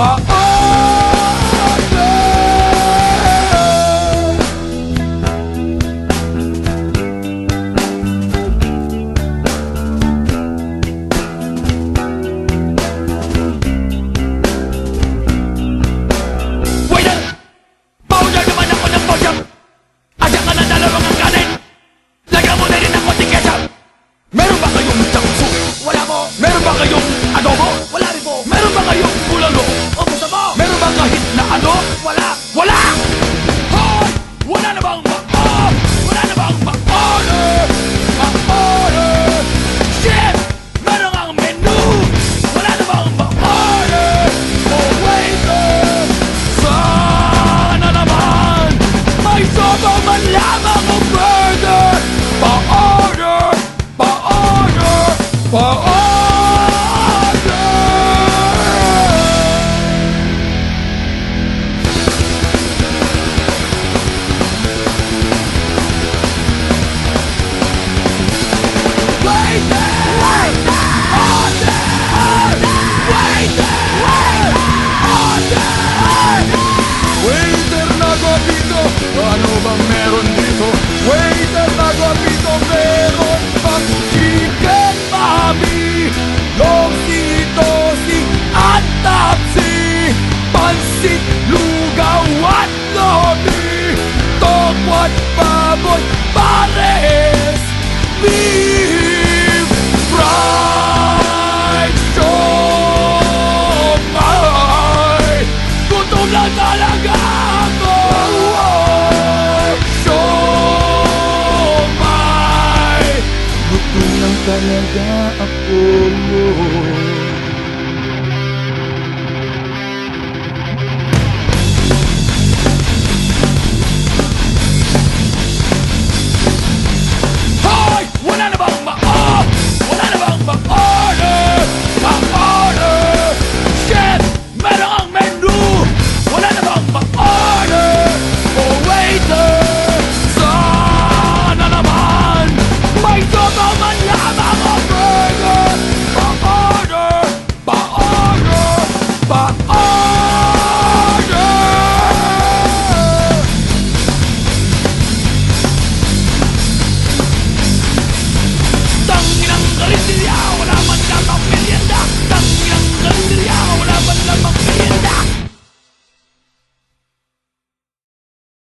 Ketchup! Meron ba kayong Oh! oh. Talaga ako